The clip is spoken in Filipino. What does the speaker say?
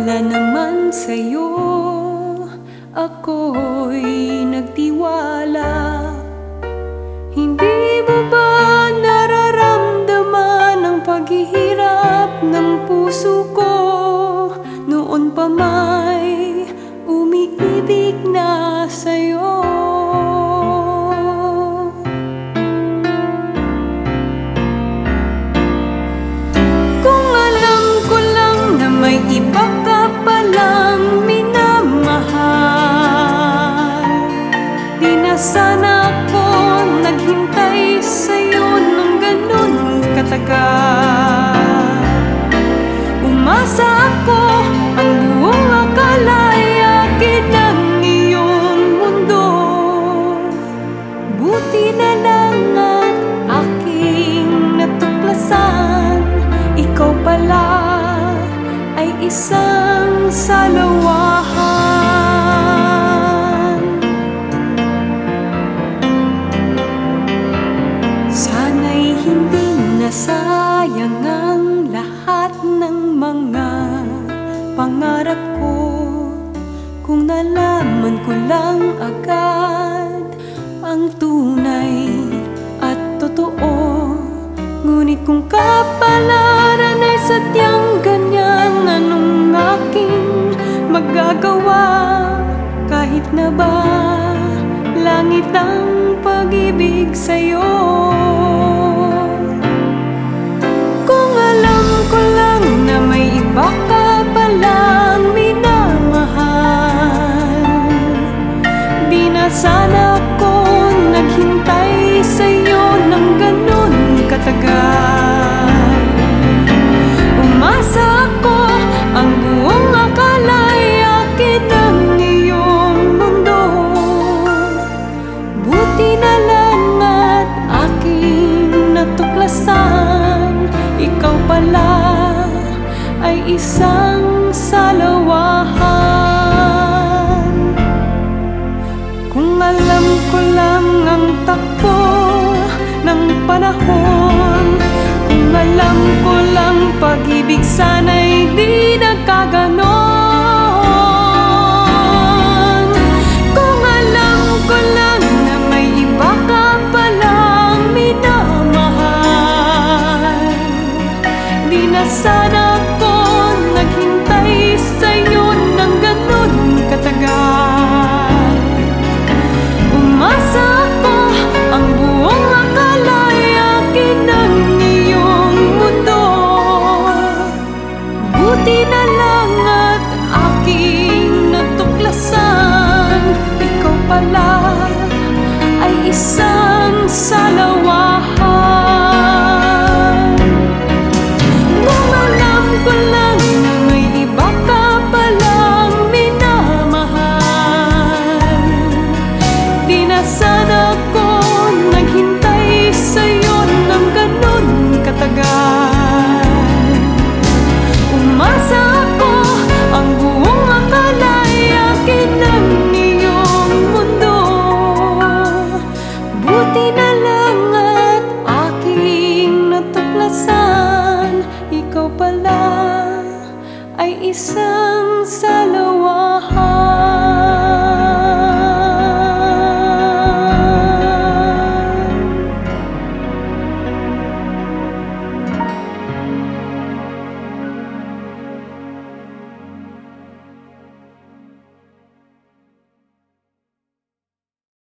Naniwala naman sa'yo. Ako'y nagtiwala. Hindi mo ba nararamdaman ang paghihirap ng puso ko? Noon pa may umiibig na sa'yo sana ako naghintay sa'yo ng ganun katagal. Umasa ako ang buong akala ay akin ang iyong mundo. Buti na lang at aking natuklasan. Ikaw pala ay isang salawahan nasayang ang lahat ng mga pangarap ko. Kung nalaman ko lang agad ang tunay at totoo Ngunit kung kapalaran ay sadyang ganyan Anong aking magagawa? Kahit na ba langit ang pag-ibig sa'yo isang salawahan. Kung alam ko lang ang takbo ng panahon Kung alam ko lang pag-ibig sana'y di nagkaganon. Kung Buti na lang at aking natuklasan. Ikaw pala ay isang isang salawahan